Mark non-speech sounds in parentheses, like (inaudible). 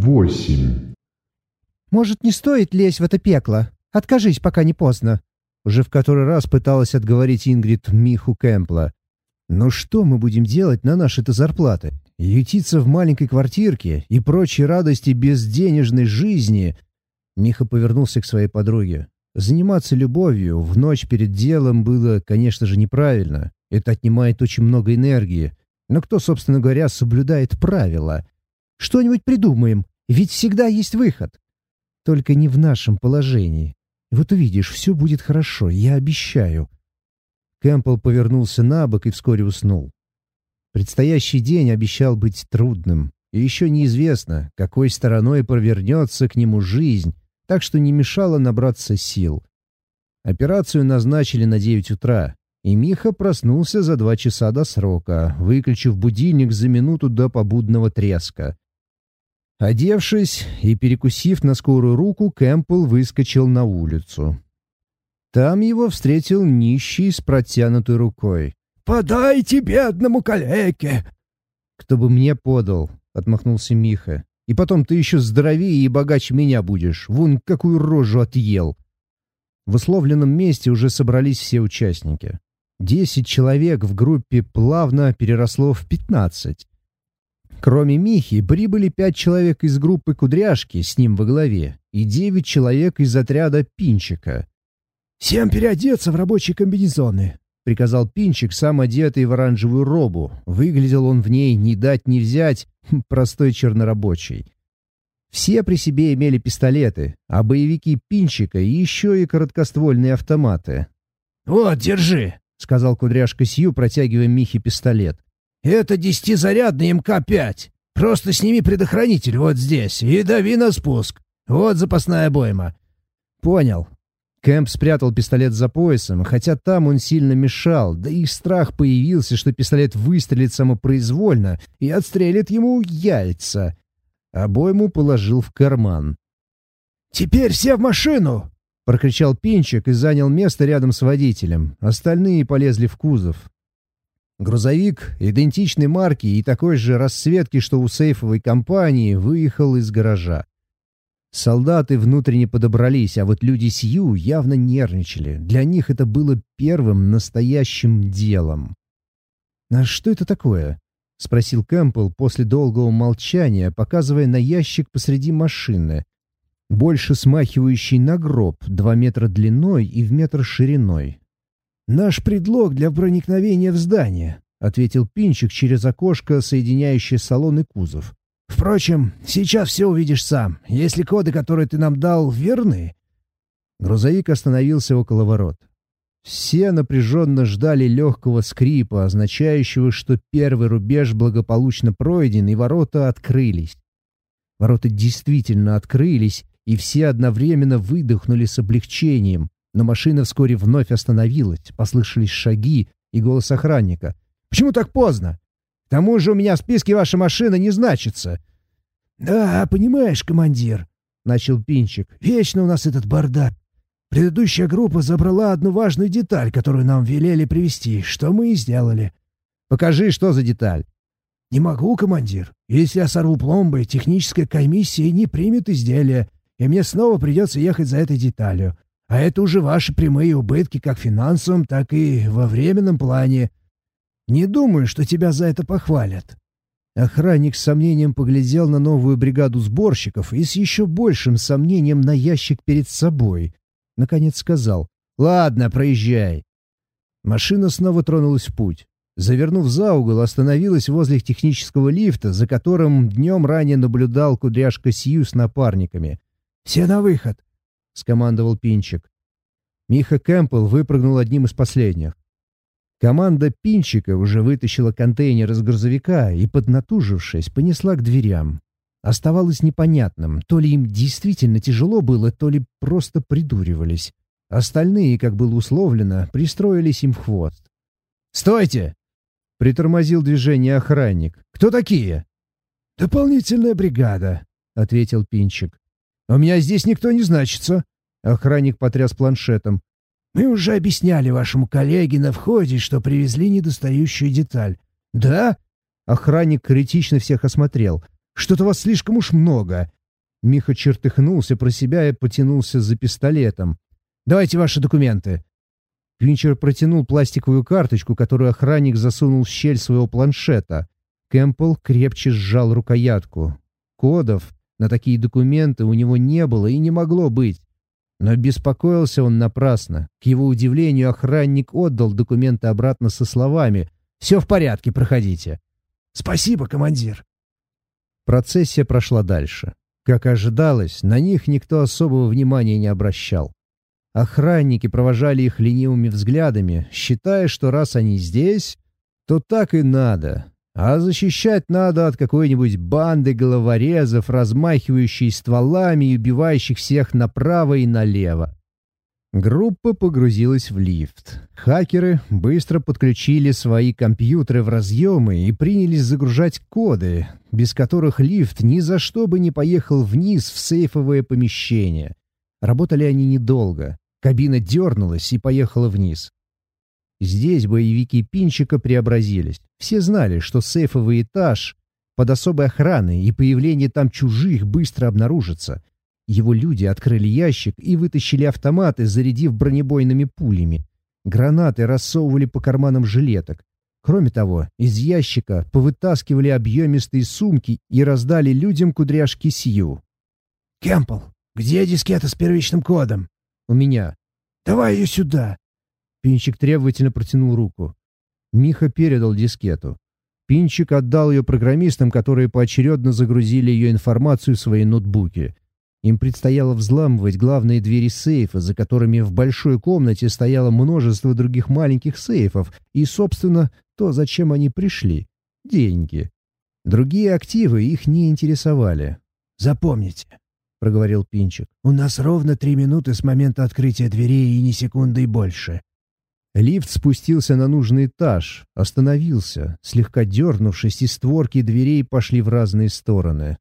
восемь. «Может, не стоит лезть в это пекло? Откажись, пока не поздно». Уже в который раз пыталась отговорить Ингрид Миху Кэмпла. «Но что мы будем делать на наши-то зарплаты? Ютиться в маленькой квартирке и прочие радости безденежной жизни?» Миха повернулся к своей подруге. Заниматься любовью в ночь перед делом было, конечно же, неправильно. Это отнимает очень много энергии. Но кто, собственно говоря, соблюдает правила? Что-нибудь придумаем, ведь всегда есть выход. Только не в нашем положении. Вот увидишь, все будет хорошо, я обещаю. Кэмпбелл повернулся на бок и вскоре уснул. Предстоящий день обещал быть трудным. И еще неизвестно, какой стороной провернется к нему жизнь, так что не мешало набраться сил. Операцию назначили на 9 утра, и Миха проснулся за два часа до срока, выключив будильник за минуту до побудного треска. Одевшись и перекусив на скорую руку, Кэмпбелл выскочил на улицу. Там его встретил нищий с протянутой рукой. «Подайте бедному калеке!» «Кто бы мне подал?» — отмахнулся Миха. «И потом ты еще здоровее и богаче меня будешь. Вон какую рожу отъел!» В условленном месте уже собрались все участники. Десять человек в группе плавно переросло в пятнадцать. Кроме Михи, прибыли пять человек из группы «Кудряшки» с ним во главе и девять человек из отряда «Пинчика». «Всем переодеться в рабочие комбинезоны», — приказал Пинчик, сам одетый в оранжевую робу. Выглядел он в ней не дать не взять, (laughs) простой чернорабочий. Все при себе имели пистолеты, а боевики Пинчика еще и короткоствольные автоматы. «Вот, держи», — сказал Кудряшка Сью, протягивая Михе пистолет. Это десятизарядный МК-5. Просто сними предохранитель вот здесь и дави на спуск. Вот запасная обойма». «Понял». Кэмп спрятал пистолет за поясом, хотя там он сильно мешал, да и страх появился, что пистолет выстрелит самопроизвольно и отстрелит ему яйца. Обойму положил в карман. «Теперь все в машину!» — прокричал Пинчик и занял место рядом с водителем. Остальные полезли в кузов. Грузовик идентичной марки и такой же расцветки, что у сейфовой компании, выехал из гаража. Солдаты внутренне подобрались, а вот люди Сью явно нервничали. Для них это было первым настоящим делом. «А что это такое?» — спросил Кэмпбелл после долгого молчания, показывая на ящик посреди машины, больше смахивающий на гроб, два метра длиной и в метр шириной. «Наш предлог для проникновения в здание», — ответил Пинчик через окошко, соединяющее салон и кузов. «Впрочем, сейчас все увидишь сам, если коды, которые ты нам дал, верны». Грузовик остановился около ворот. Все напряженно ждали легкого скрипа, означающего, что первый рубеж благополучно пройден, и ворота открылись. Ворота действительно открылись, и все одновременно выдохнули с облегчением. Но машина вскоре вновь остановилась, послышались шаги и голос охранника. «Почему так поздно? К тому же у меня в списке ваша машина не значится». «Да, понимаешь, командир», — начал Пинчик, — «вечно у нас этот бардак. Предыдущая группа забрала одну важную деталь, которую нам велели привезти, что мы и сделали». «Покажи, что за деталь». «Не могу, командир. Если я сорву пломбы, техническая комиссия не примет изделие, и мне снова придется ехать за этой деталью. А это уже ваши прямые убытки как в финансовом, так и во временном плане. Не думаю, что тебя за это похвалят». Охранник с сомнением поглядел на новую бригаду сборщиков и с еще большим сомнением на ящик перед собой. Наконец сказал «Ладно, проезжай». Машина снова тронулась в путь. Завернув за угол, остановилась возле технического лифта, за которым днем ранее наблюдал кудряшка Сью с напарниками. «Все на выход!» — скомандовал Пинчик. Миха Кэмпбелл выпрыгнул одним из последних. Команда Пинчика уже вытащила контейнер из грузовика и, поднатужившись, понесла к дверям. Оставалось непонятным, то ли им действительно тяжело было, то ли просто придуривались. Остальные, как было условлено, пристроились им в хвост. «Стойте!» — притормозил движение охранник. «Кто такие?» «Дополнительная бригада», — ответил Пинчик. «У меня здесь никто не значится». Охранник потряс планшетом. «Мы уже объясняли вашему коллеге на входе, что привезли недостающую деталь». «Да?» Охранник критично всех осмотрел. Что-то вас слишком уж много». Миха чертыхнулся про себя и потянулся за пистолетом. «Давайте ваши документы». Пинчер протянул пластиковую карточку, которую охранник засунул в щель своего планшета. Кэмпбелл крепче сжал рукоятку. Кодов на такие документы у него не было и не могло быть. Но беспокоился он напрасно. К его удивлению, охранник отдал документы обратно со словами «Все в порядке, проходите». «Спасибо, командир». Процессия прошла дальше. Как ожидалось, на них никто особого внимания не обращал. Охранники провожали их ленивыми взглядами, считая, что раз они здесь, то так и надо. А защищать надо от какой-нибудь банды головорезов, размахивающей стволами и убивающих всех направо и налево. Группа погрузилась в лифт. Хакеры быстро подключили свои компьютеры в разъемы и принялись загружать коды, без которых лифт ни за что бы не поехал вниз в сейфовое помещение. Работали они недолго. Кабина дернулась и поехала вниз. Здесь боевики Пинчика преобразились. Все знали, что сейфовый этаж под особой охраной, и появление там чужих быстро обнаружится. Его люди открыли ящик и вытащили автоматы, зарядив бронебойными пулями. Гранаты рассовывали по карманам жилеток. Кроме того, из ящика повытаскивали объемистые сумки и раздали людям кудряшки Сью. «Кэмпбелл, где дискета с первичным кодом?» «У меня». «Давай ее сюда». Пинчик требовательно протянул руку. Миха передал дискету. Пинчик отдал ее программистам, которые поочередно загрузили ее информацию в свои ноутбуки. Им предстояло взламывать главные двери сейфа, за которыми в большой комнате стояло множество других маленьких сейфов, и, собственно, то, зачем они пришли — деньги. Другие активы их не интересовали. «Запомните», — проговорил Пинчик, — «у нас ровно три минуты с момента открытия дверей и ни секунды больше. Лифт спустился на нужный этаж, остановился, слегка дернувшись, и створки дверей пошли в разные стороны.